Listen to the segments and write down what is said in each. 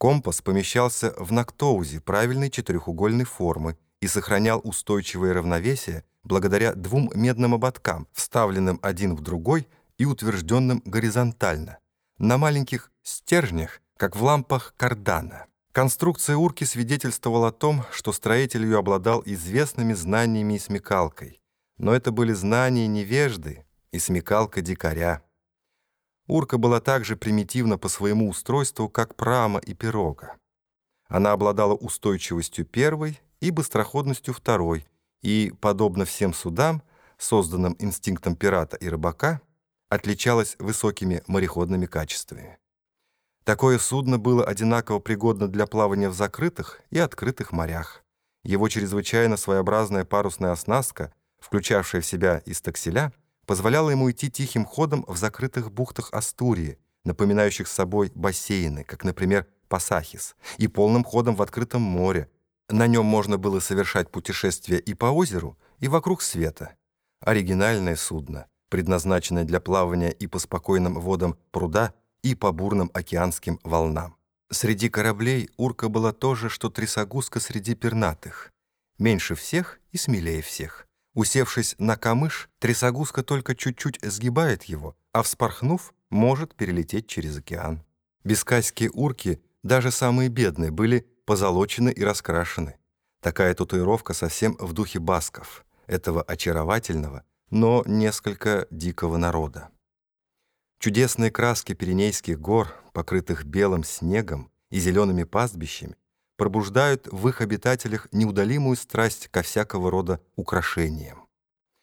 Компас помещался в Нактоузе правильной четырехугольной формы и сохранял устойчивое равновесие благодаря двум медным ободкам, вставленным один в другой и утвержденным горизонтально, на маленьких стержнях, как в лампах кардана. Конструкция урки свидетельствовала о том, что строитель ее обладал известными знаниями и смекалкой. Но это были знания невежды и смекалка дикаря. Урка была так же примитивна по своему устройству, как прама и пирога. Она обладала устойчивостью первой и быстроходностью второй, и, подобно всем судам, созданным инстинктом пирата и рыбака, отличалась высокими мореходными качествами. Такое судно было одинаково пригодно для плавания в закрытых и открытых морях. Его чрезвычайно своеобразная парусная оснастка, включавшая в себя и стакселя, позволяла ему идти тихим ходом в закрытых бухтах Астурии, напоминающих собой бассейны, как, например, Пасахис, и полным ходом в открытом море. На нем можно было совершать путешествия и по озеру, и вокруг света. Оригинальное судно, предназначенное для плавания и по спокойным водам пруда, и по бурным океанским волнам. Среди кораблей урка была то же, что трясогузка среди пернатых. Меньше всех и смелее всех. Усевшись на камыш, трясогузка только чуть-чуть сгибает его, а вспорхнув, может перелететь через океан. Бискайские урки, даже самые бедные, были позолочены и раскрашены. Такая татуировка совсем в духе басков, этого очаровательного, но несколько дикого народа. Чудесные краски Пиренейских гор, покрытых белым снегом и зелеными пастбищами, пробуждают в их обитателях неудалимую страсть ко всякого рода украшениям.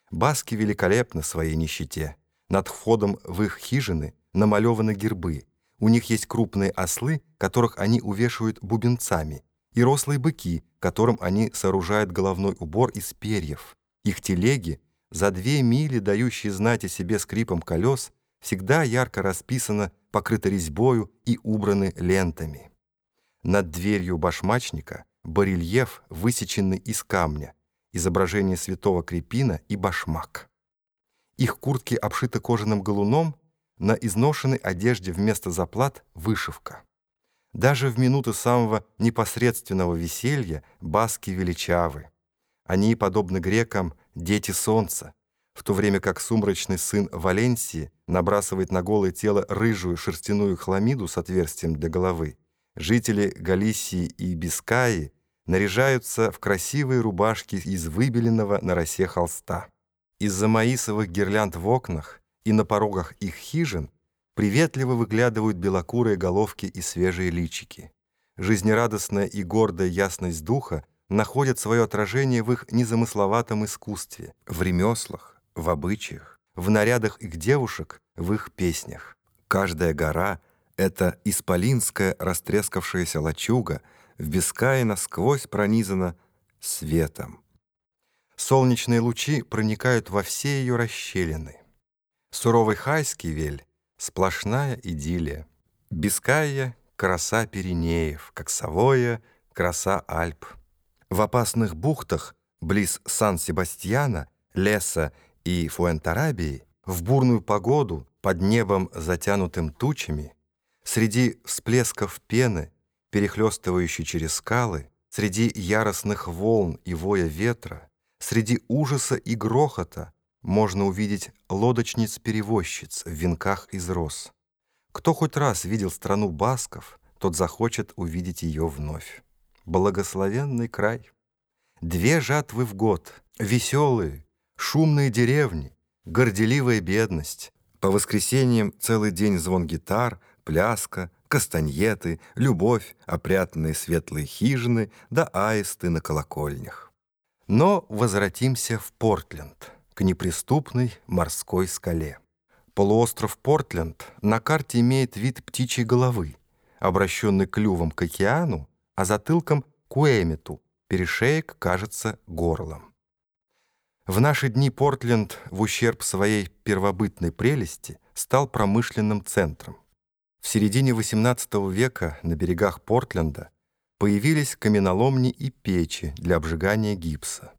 Баски великолепны в своей нищете. Над входом в их хижины намалеваны гербы. У них есть крупные ослы, которых они увешивают бубенцами, и рослые быки, которым они сооружают головной убор из перьев. Их телеги, за две мили дающие знать о себе скрипом колес, всегда ярко расписано, покрыто резьбою и убраны лентами. Над дверью башмачника барельеф, высеченный из камня, изображение святого Крепина и башмак. Их куртки обшиты кожаным галуном, на изношенной одежде вместо заплат вышивка. Даже в минуты самого непосредственного веселья баски величавы. Они, подобно грекам, дети солнца, в то время как сумрачный сын Валенсии набрасывает на голое тело рыжую шерстяную хламиду с отверстием для головы, жители Галисии и Бискаи наряжаются в красивые рубашки из выбеленного на росе холста. Из-за маисовых гирлянд в окнах и на порогах их хижин приветливо выглядывают белокурые головки и свежие личики. Жизнерадостная и гордая ясность духа находят свое отражение в их незамысловатом искусстве, в ремеслах, в обычаях, в нарядах их девушек, в их песнях. Каждая гора — это исполинская растрескавшаяся лачуга, в Бискае насквозь пронизана светом. Солнечные лучи проникают во все ее расщелины. Суровый хайский вель — сплошная идиллия. Бискайя — краса Пиренеев, как Савоя — краса Альп. В опасных бухтах, близ Сан-Себастьяна, леса и Фуэнтарабии в бурную погоду под небом, затянутым тучами, среди всплесков пены, перехлестывающей через скалы, среди яростных волн и воя ветра, среди ужаса и грохота можно увидеть лодочниц-перевозчиц в венках из роз. Кто хоть раз видел страну басков, тот захочет увидеть ее вновь. Благословенный край. Две жатвы в год, веселые, Шумные деревни, горделивая бедность. По воскресеньям целый день звон гитар, пляска, кастаньеты, любовь, опрятные светлые хижины да аисты на колокольнях. Но возвратимся в Портленд, к неприступной морской скале. Полуостров Портленд на карте имеет вид птичьей головы, обращенный клювом к океану, а затылком к Уэмету, перешеек кажется горлом. В наши дни Портленд в ущерб своей первобытной прелести стал промышленным центром. В середине XVIII века на берегах Портленда появились каменоломни и печи для обжигания гипса.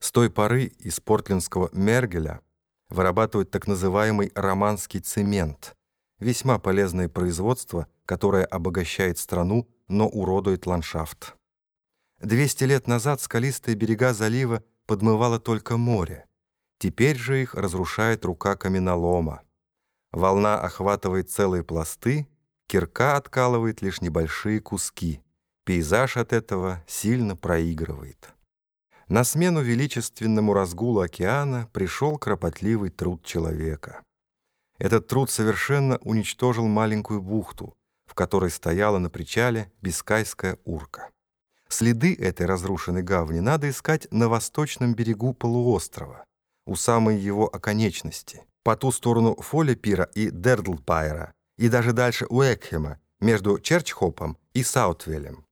С той поры из портлендского мергеля вырабатывают так называемый романский цемент, весьма полезное производство, которое обогащает страну но уродует ландшафт. 200 лет назад скалистые берега залива подмывало только море. Теперь же их разрушает рука каменолома. Волна охватывает целые пласты, кирка откалывает лишь небольшие куски. Пейзаж от этого сильно проигрывает. На смену величественному разгулу океана пришел кропотливый труд человека. Этот труд совершенно уничтожил маленькую бухту, в которой стояла на причале Бискайская урка. Следы этой разрушенной гавани надо искать на восточном берегу полуострова, у самой его оконечности, по ту сторону Фолипира и Дердлпайра, и даже дальше у Экхема, между Черчхопом и Саутвелем.